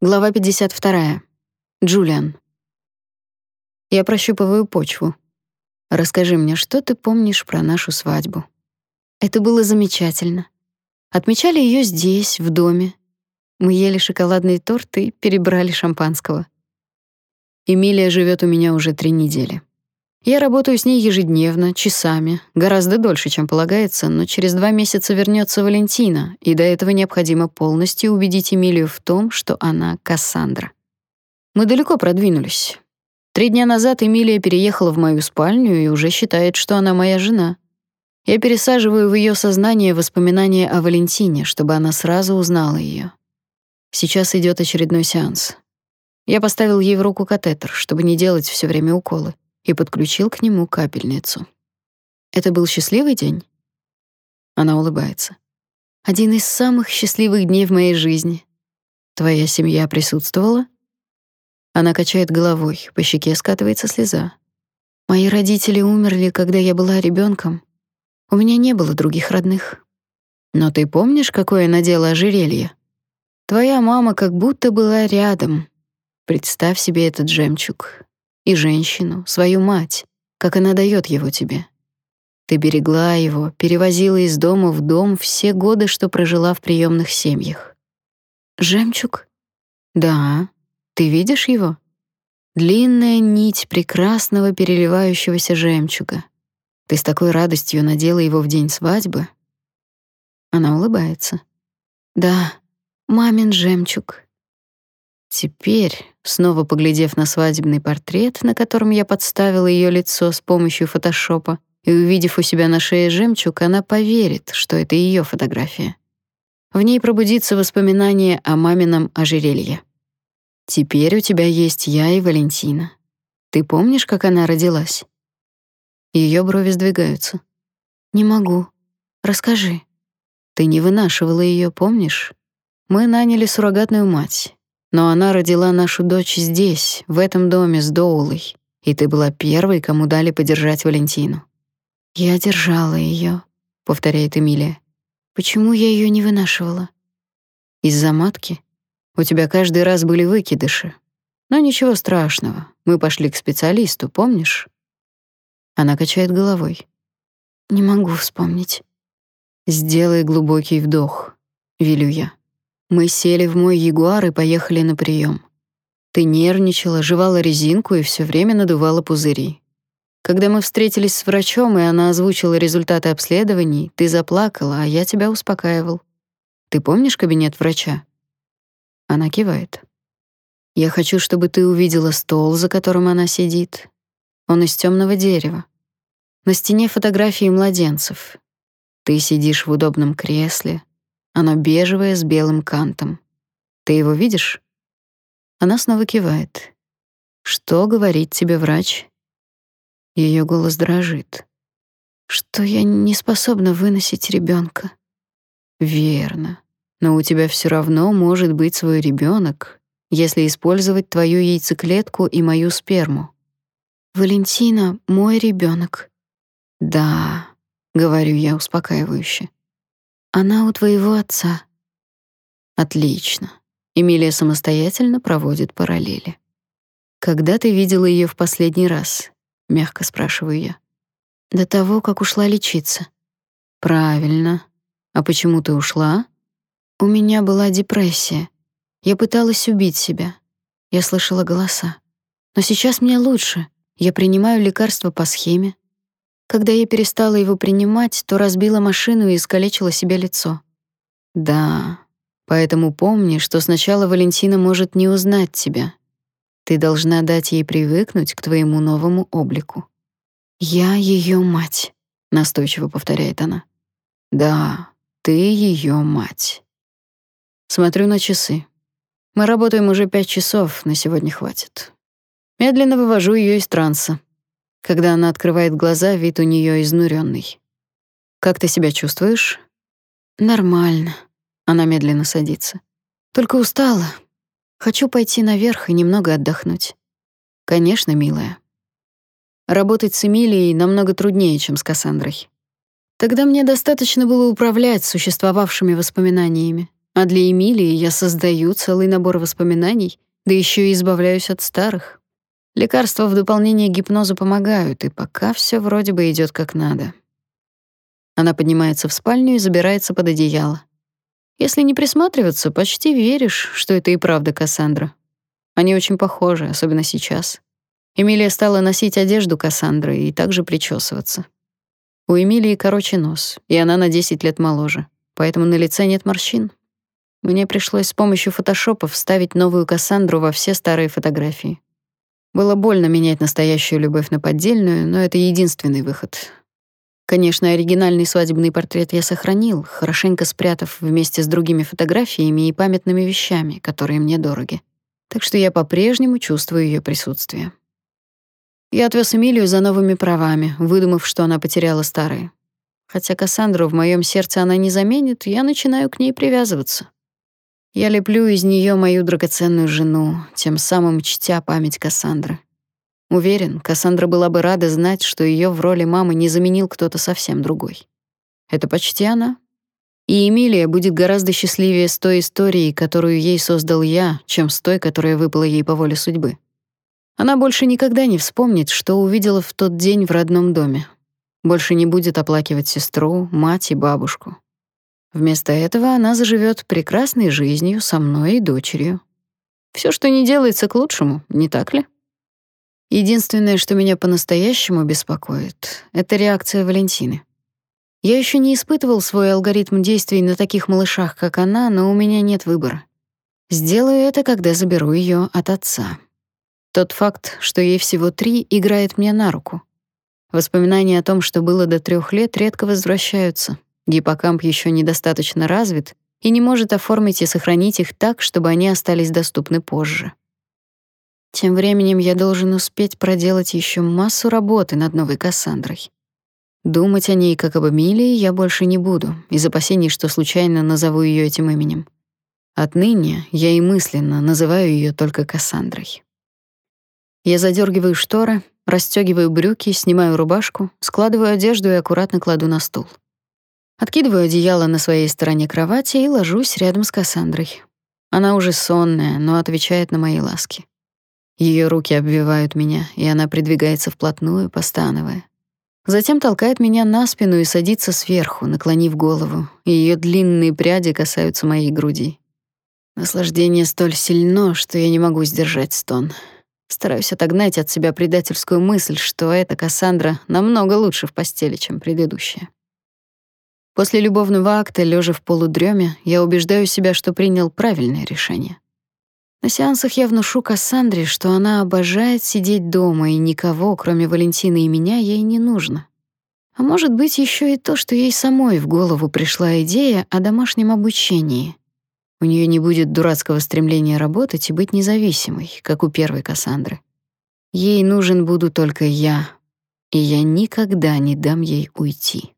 Глава 52. Джулиан. Я прощупываю почву. Расскажи мне, что ты помнишь про нашу свадьбу? Это было замечательно. Отмечали ее здесь, в доме. Мы ели шоколадный торт и перебрали шампанского. Эмилия живет у меня уже три недели. Я работаю с ней ежедневно, часами, гораздо дольше, чем полагается, но через два месяца вернется Валентина, и до этого необходимо полностью убедить Эмилию в том, что она Кассандра. Мы далеко продвинулись. Три дня назад Эмилия переехала в мою спальню и уже считает, что она моя жена. Я пересаживаю в ее сознание воспоминания о Валентине, чтобы она сразу узнала ее. Сейчас идет очередной сеанс. Я поставил ей в руку катетер, чтобы не делать все время уколы и подключил к нему капельницу. Это был счастливый день. Она улыбается. Один из самых счастливых дней в моей жизни. Твоя семья присутствовала? Она качает головой, по щеке скатывается слеза. Мои родители умерли, когда я была ребенком. У меня не было других родных. Но ты помнишь, какое надела ожерелье? Твоя мама как будто была рядом. Представь себе этот жемчуг и женщину, свою мать, как она дает его тебе. Ты берегла его, перевозила из дома в дом все годы, что прожила в приемных семьях. Жемчуг? Да. Ты видишь его? Длинная нить прекрасного переливающегося жемчуга. Ты с такой радостью надела его в день свадьбы. Она улыбается. Да, мамин жемчуг. Теперь, снова поглядев на свадебный портрет, на котором я подставила ее лицо с помощью фотошопа, и увидев у себя на шее жемчуг, она поверит, что это ее фотография. В ней пробудится воспоминание о мамином ожерелье. Теперь у тебя есть я и Валентина. Ты помнишь, как она родилась? Ее брови сдвигаются. Не могу. Расскажи. Ты не вынашивала ее, помнишь? Мы наняли суррогатную мать. Но она родила нашу дочь здесь, в этом доме с Доулой, и ты была первой, кому дали подержать Валентину. Я держала ее, повторяет Эмилия. Почему я ее не вынашивала? Из-за матки? У тебя каждый раз были выкидыши. Но ничего страшного. Мы пошли к специалисту, помнишь? Она качает головой. Не могу вспомнить. Сделай глубокий вдох, велю я. Мы сели в мой Ягуар и поехали на прием. Ты нервничала, жевала резинку и все время надувала пузыри. Когда мы встретились с врачом, и она озвучила результаты обследований, ты заплакала, а я тебя успокаивал. Ты помнишь кабинет врача? Она кивает. Я хочу, чтобы ты увидела стол, за которым она сидит. Он из темного дерева. На стене фотографии младенцев. Ты сидишь в удобном кресле, оно бежевое с белым кантом. Ты его видишь? Она снова кивает. Что говорит тебе врач? Ее голос дрожит. Что я не способна выносить ребенка. Верно. Но у тебя все равно может быть свой ребенок, если использовать твою яйцеклетку и мою сперму. Валентина мой ребенок. Да, говорю я успокаивающе. Она у твоего отца. Отлично. Эмилия самостоятельно проводит параллели. Когда ты видела ее в последний раз? мягко спрашиваю я. До того, как ушла лечиться. Правильно. А почему ты ушла? У меня была депрессия. Я пыталась убить себя. Я слышала голоса. Но сейчас мне лучше. Я принимаю лекарства по схеме. Когда я перестала его принимать, то разбила машину и искалечила себе лицо. Да, поэтому помни, что сначала Валентина может не узнать тебя. Ты должна дать ей привыкнуть к твоему новому облику. Я ее мать, настойчиво повторяет она. Да, ты ее мать. Смотрю на часы. Мы работаем уже пять часов, на сегодня хватит. Медленно вывожу ее из транса. Когда она открывает глаза, вид у нее изнуренный. Как ты себя чувствуешь? Нормально. Она медленно садится. Только устала. Хочу пойти наверх и немного отдохнуть. Конечно, милая. Работать с Эмилией намного труднее, чем с Кассандрой. Тогда мне достаточно было управлять существовавшими воспоминаниями, А для Эмилии я создаю целый набор воспоминаний, да еще и избавляюсь от старых. Лекарства в дополнение к гипнозу помогают, и пока все вроде бы идет как надо. Она поднимается в спальню и забирается под одеяло. Если не присматриваться, почти веришь, что это и правда Кассандра. Они очень похожи, особенно сейчас. Эмилия стала носить одежду Кассандры и также причесываться. У Эмилии короче нос, и она на 10 лет моложе, поэтому на лице нет морщин. Мне пришлось с помощью фотошопа вставить новую Кассандру во все старые фотографии. Было больно менять настоящую любовь на поддельную, но это единственный выход. Конечно, оригинальный свадебный портрет я сохранил, хорошенько спрятав вместе с другими фотографиями и памятными вещами, которые мне дороги. Так что я по-прежнему чувствую ее присутствие. Я отвез Эмилию за новыми правами, выдумав, что она потеряла старые. Хотя Кассандру в моем сердце она не заменит, я начинаю к ней привязываться. Я леплю из нее мою драгоценную жену, тем самым чтя память Кассандры. Уверен, Кассандра была бы рада знать, что ее в роли мамы не заменил кто-то совсем другой. Это почти она. И Эмилия будет гораздо счастливее с той историей, которую ей создал я, чем с той, которая выпала ей по воле судьбы. Она больше никогда не вспомнит, что увидела в тот день в родном доме. Больше не будет оплакивать сестру, мать и бабушку. Вместо этого она заживет прекрасной жизнью со мной и дочерью. Все, что не делается к лучшему, не так ли? Единственное, что меня по-настоящему беспокоит, это реакция Валентины. Я еще не испытывал свой алгоритм действий на таких малышах, как она, но у меня нет выбора. Сделаю это, когда заберу ее от отца. Тот факт, что ей всего три, играет мне на руку. Воспоминания о том, что было до трех лет, редко возвращаются. Гиппокамп еще недостаточно развит и не может оформить и сохранить их так, чтобы они остались доступны позже. Тем временем я должен успеть проделать еще массу работы над новой Кассандрой. Думать о ней как об Эмилии я больше не буду, из опасений, что случайно назову ее этим именем. Отныне я и мысленно называю ее только Кассандрой. Я задергиваю шторы, расстегиваю брюки, снимаю рубашку, складываю одежду и аккуратно кладу на стул. Откидываю одеяло на своей стороне кровати и ложусь рядом с Кассандрой. Она уже сонная, но отвечает на мои ласки. Ее руки обвивают меня, и она придвигается вплотную, постановая. Затем толкает меня на спину и садится сверху, наклонив голову, и ее длинные пряди касаются моей груди. Наслаждение столь сильно, что я не могу сдержать стон. Стараюсь отогнать от себя предательскую мысль, что эта Кассандра намного лучше в постели, чем предыдущая. После любовного акта, лежа в полудреме, я убеждаю себя, что принял правильное решение. На сеансах я внушу Кассандре, что она обожает сидеть дома, и никого, кроме Валентины и меня, ей не нужно. А может быть, еще и то, что ей самой в голову пришла идея о домашнем обучении. У нее не будет дурацкого стремления работать и быть независимой, как у первой Кассандры. Ей нужен буду только я, и я никогда не дам ей уйти.